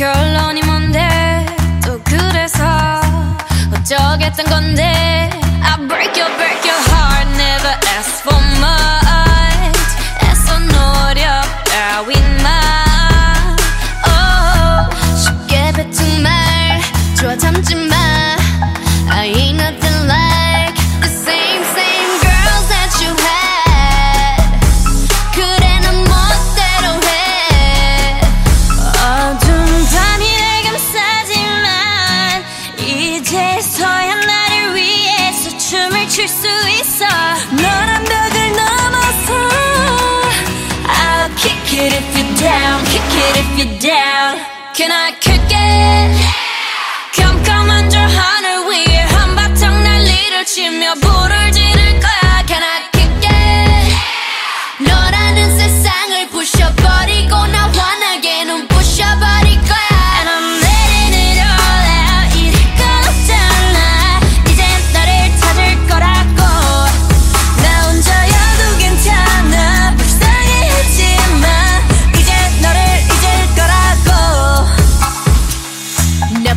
결론이 뭔데? 또 그래서 어쩌겠단 건데? I break your break 있어 너란 벽을 넘어서 I'll kick it if you're down kick it if you're down Can I kick it? 컴컴한 저 하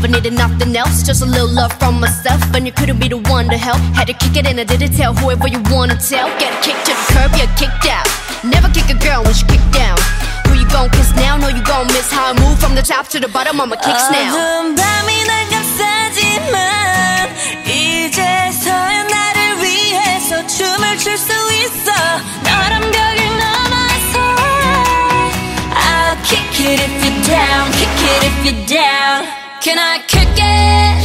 Never needed nothing else, just a little love from myself. And you couldn't be the one to help. Had to kick it and I didn't tell whoever you wanna tell. Get kicked to the curb, you're kicked out. Never kick a girl when she kicked down. Who you gon' kiss now? Know you gon' miss how I move from the top to the bottom on my kicks now. Kick it if you're down. Can I kick it?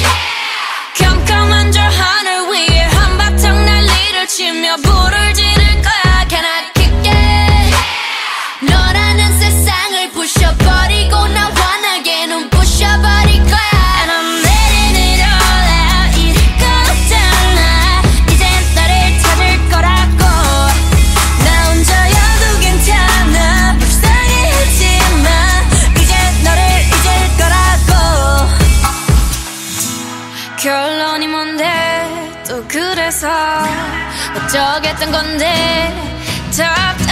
결론이 뭔데 또 그래서 어쩌겠단 건데 Talk